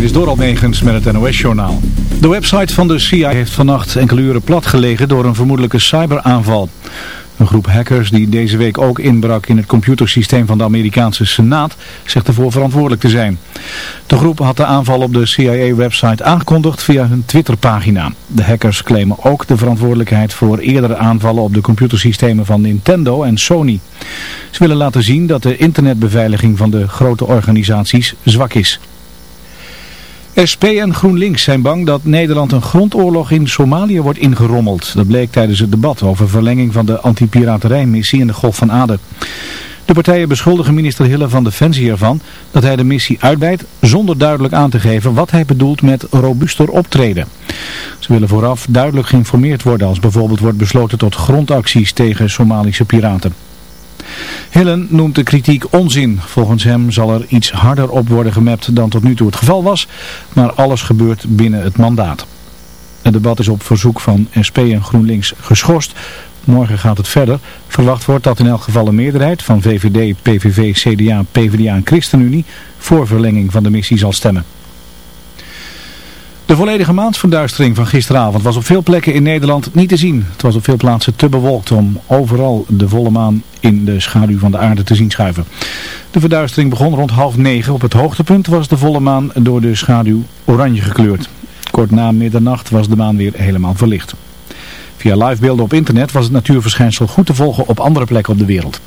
Dit is Doral Negens met het NOS-journaal. De website van de CIA heeft vannacht enkele uren platgelegen door een vermoedelijke cyberaanval. Een groep hackers die deze week ook inbrak in het computersysteem van de Amerikaanse Senaat zegt ervoor verantwoordelijk te zijn. De groep had de aanval op de CIA-website aangekondigd via hun Twitterpagina. De hackers claimen ook de verantwoordelijkheid voor eerdere aanvallen op de computersystemen van Nintendo en Sony. Ze willen laten zien dat de internetbeveiliging van de grote organisaties zwak is. SP en GroenLinks zijn bang dat Nederland een grondoorlog in Somalië wordt ingerommeld. Dat bleek tijdens het debat over verlenging van de antipiraterijmissie in de Golf van Aden. De partijen beschuldigen minister Hille van Defensie ervan dat hij de missie uitbreidt zonder duidelijk aan te geven wat hij bedoelt met robuuster optreden. Ze willen vooraf duidelijk geïnformeerd worden als bijvoorbeeld wordt besloten tot grondacties tegen Somalische piraten. Hillen noemt de kritiek onzin. Volgens hem zal er iets harder op worden gemapt dan tot nu toe het geval was, maar alles gebeurt binnen het mandaat. Het debat is op verzoek van SP en GroenLinks geschorst. Morgen gaat het verder. Verwacht wordt dat in elk geval een meerderheid van VVD, PVV, CDA, PvdA en ChristenUnie voor verlenging van de missie zal stemmen. De volledige maansverduistering van gisteravond was op veel plekken in Nederland niet te zien. Het was op veel plaatsen te bewolkt om overal de volle maan in de schaduw van de aarde te zien schuiven. De verduistering begon rond half negen. Op het hoogtepunt was de volle maan door de schaduw oranje gekleurd. Kort na middernacht was de maan weer helemaal verlicht. Via livebeelden op internet was het natuurverschijnsel goed te volgen op andere plekken op de wereld.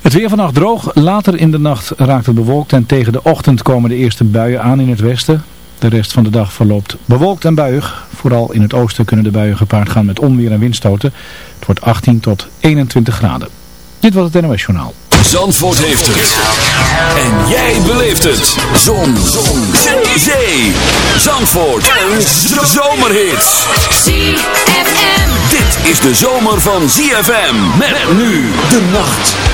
Het weer vannacht droog, later in de nacht raakt het bewolkt en tegen de ochtend komen de eerste buien aan in het westen. De rest van de dag verloopt bewolkt en buiig. Vooral in het oosten kunnen de buien gepaard gaan met onweer en windstoten. Het wordt 18 tot 21 graden. Dit was het NOS Journaal. Zandvoort heeft het. En jij beleeft het. Zon. Zon. Zee. Zee. Zandvoort. Een zomerhit. ZFM. Dit is de zomer van ZFM. Met nu de nacht.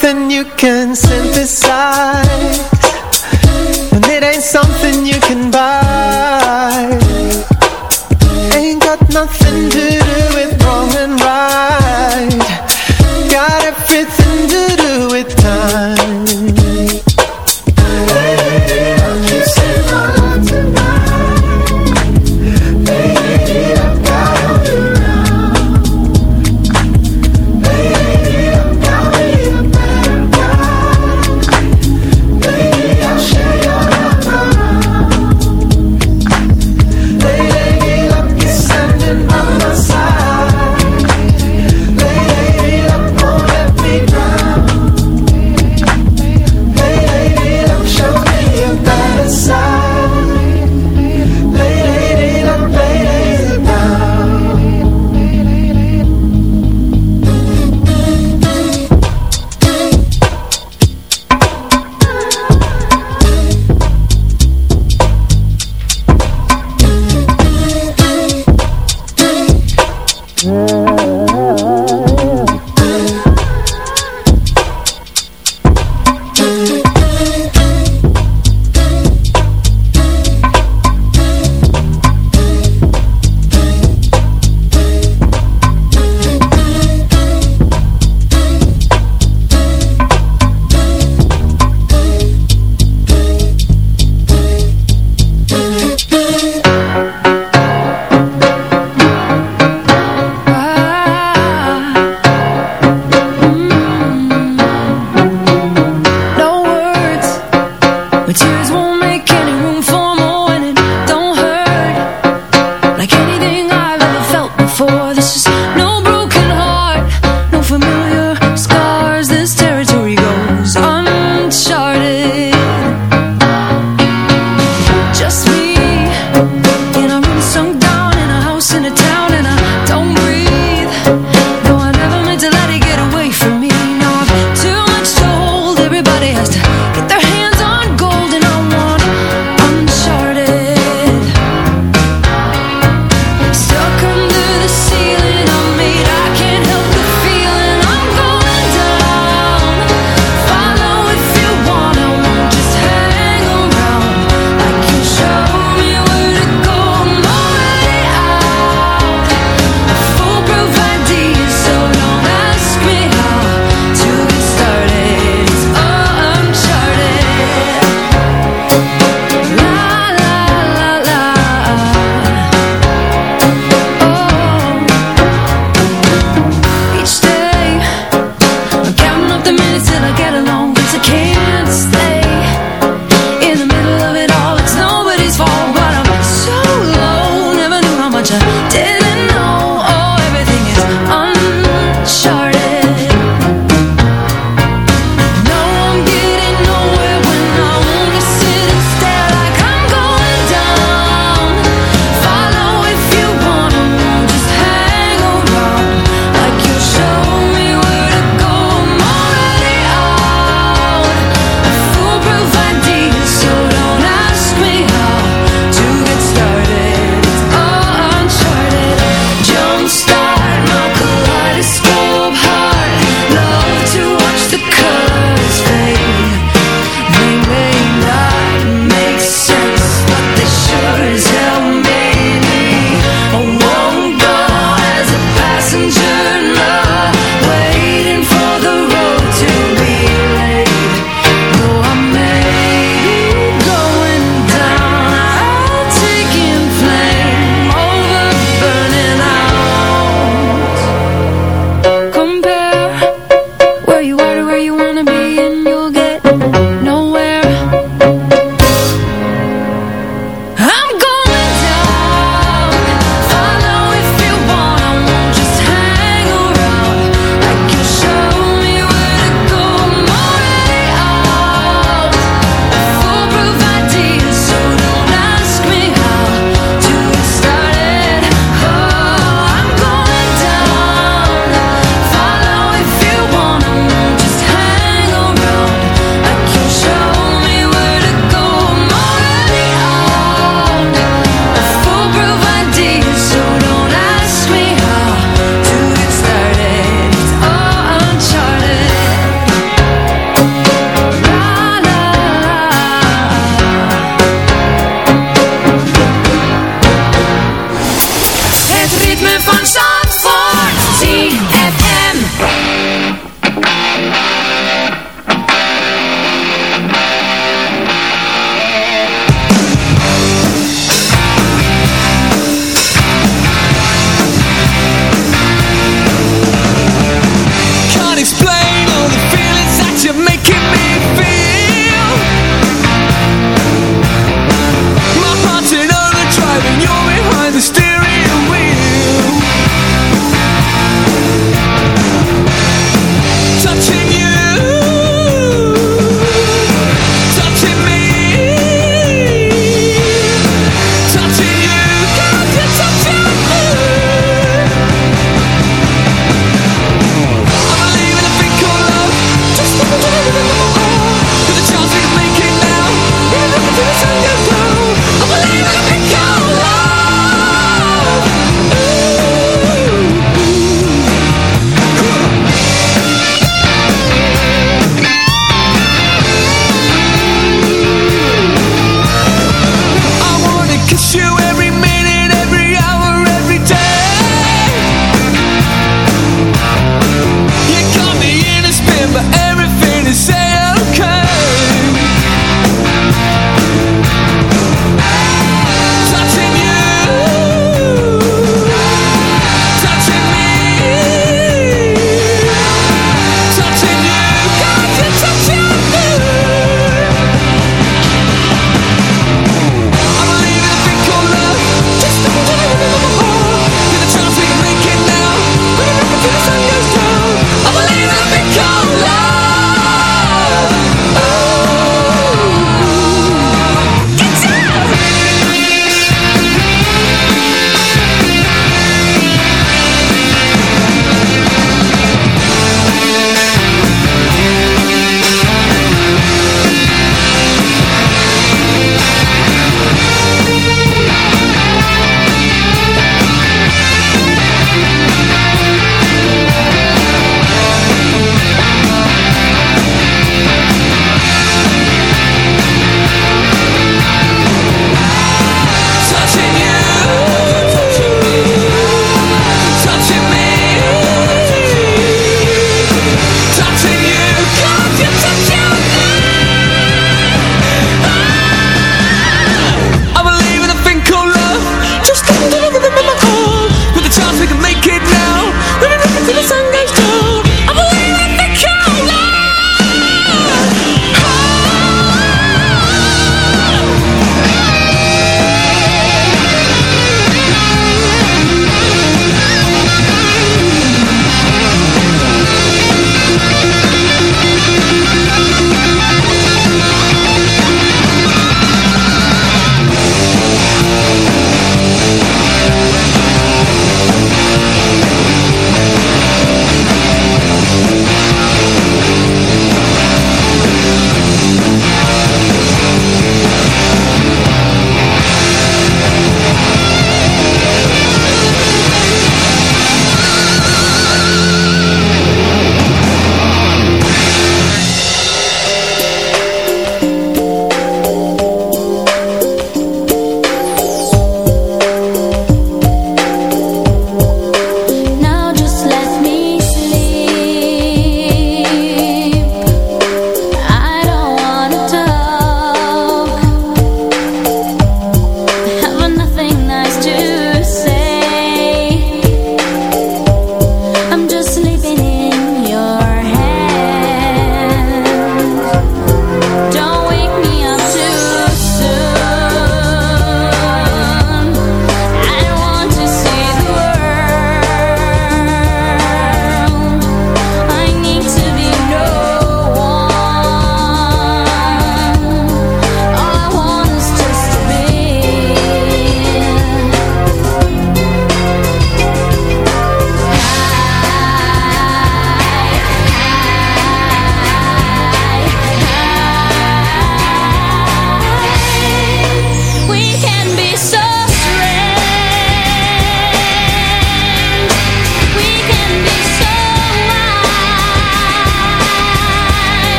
Then you can send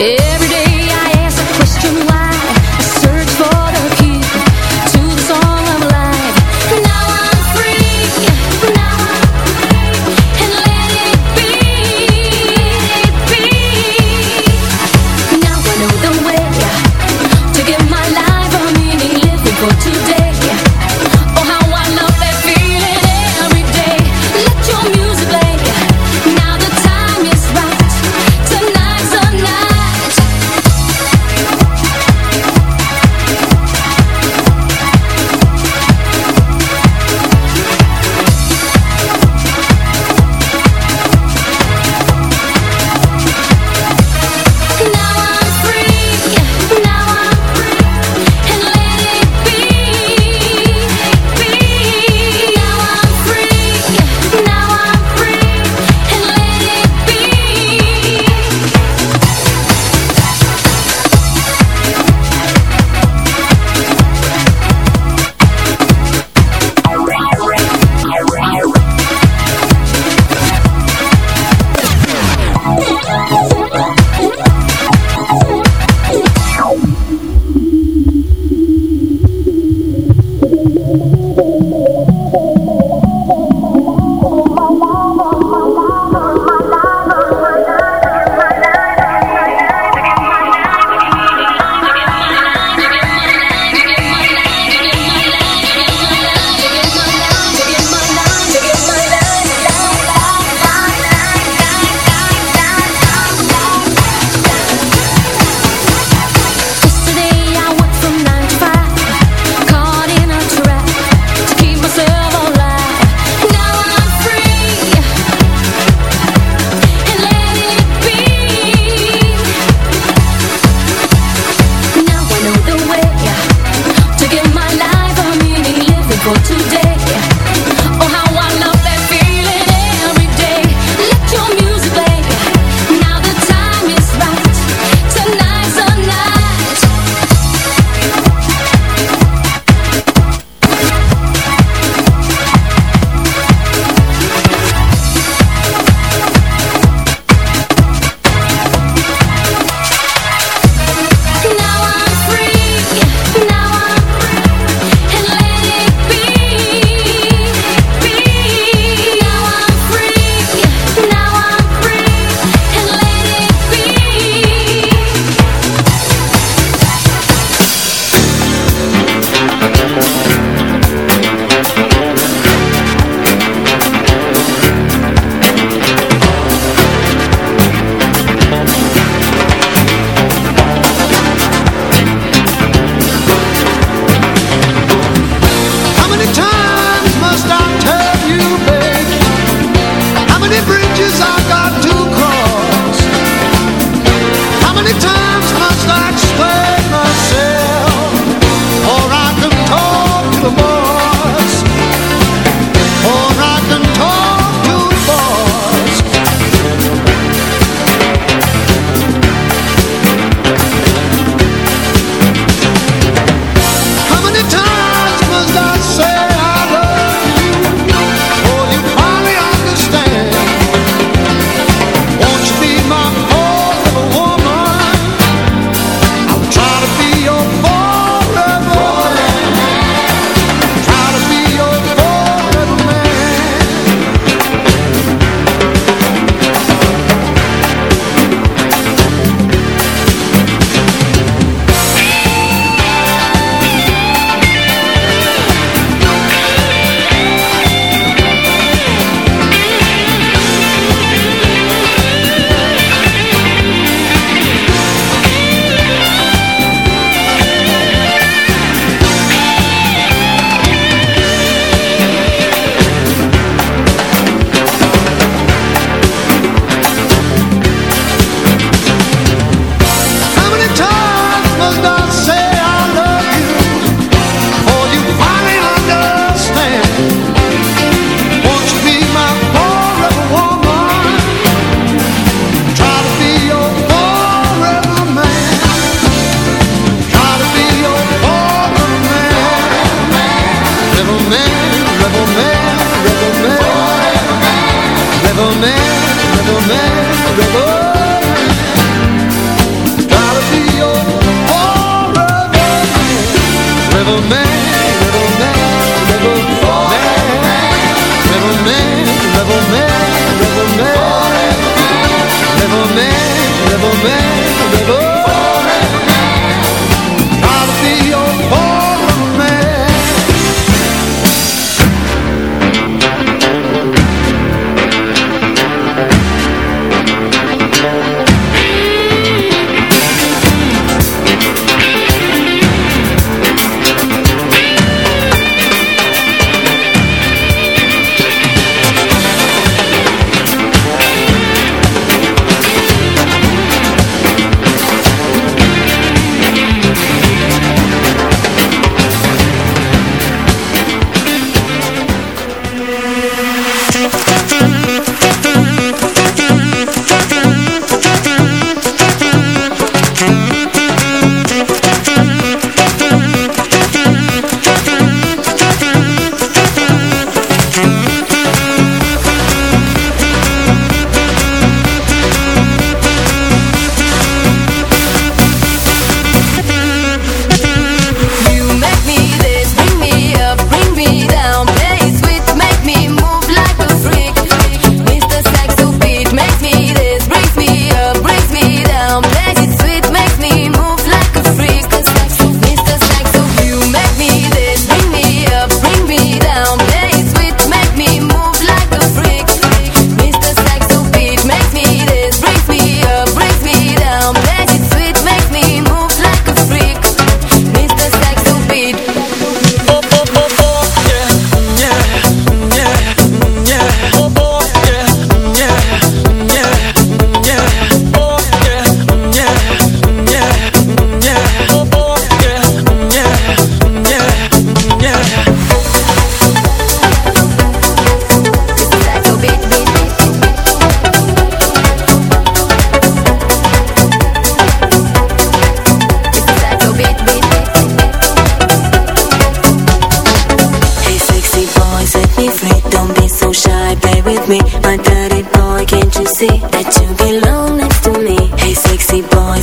Every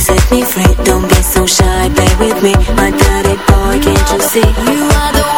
set me free. Don't be so shy, play with me. My daddy boy, can't you see? You are the one.